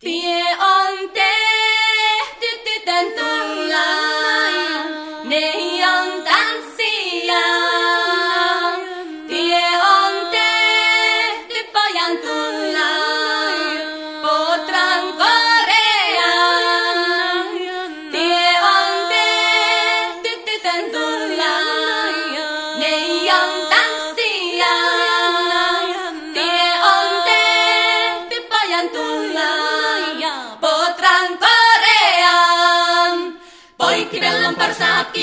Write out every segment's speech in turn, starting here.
Tie on tehty tytön tulla, ne on tanssia. Tie on tehty pojan tulla, potran korean. Tie on tehty tytön tulla, ne on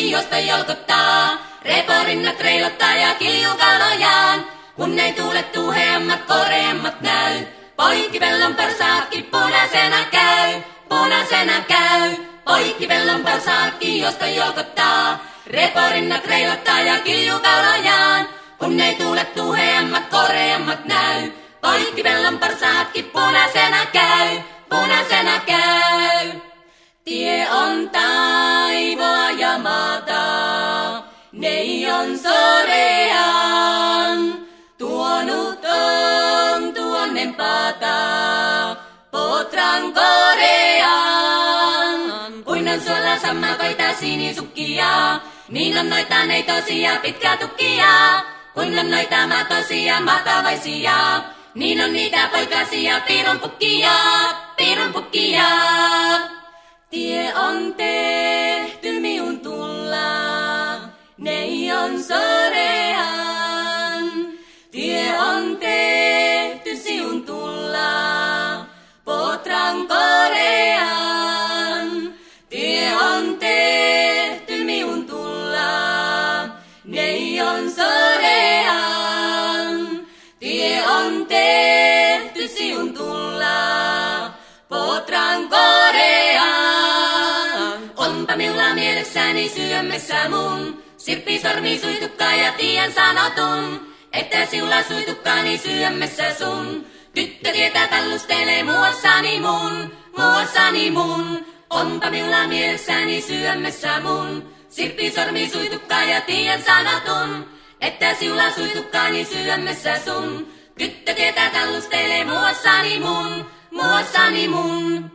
josta jolkottaa, reporinnat reilottaa ja kiljukalojaan. Kun ei tuule tuheammat, koreammat näy, poikkivellon parsaatkin punaisena käy, punaisena käy. Poikkivellon parsaatkin, josta jolkottaa, reporinnat reilottaa ja kiljukalojaan. Kun ei tuule tuheammat, koreammat näy, poikkivellon parsaatkin punaisena käy, punaisena käy. Neijon sorean. Tuonut on tuonnempata, potran korean. Puinnan suolla sammakoita sinisukkia, niin on noita neitosia pitkä tukkia. Kuin on noita matosia matavaisia, niin on niitä poikasia piirunpukkia, piirunpukkia. Neijon sorean. Tie on tehty siun tulla, potran korean. Tie on tehty miun tulla, neijon sorean. Tie on tehty mielessäni syömessä mun, sirppi sormi suitukka ja tien sanotun, että siulla suitukkaani syömessä sun. Tyttö tietää tallustelee muassani mun, muassani mun. Onpa minulla mielessäni syömessä mun, sirppi sormi suitukka ja tien sanotun, että siulla suitukkaani syömessä sun. Tyttö tietää tallustelee muassani mun, muassani mun.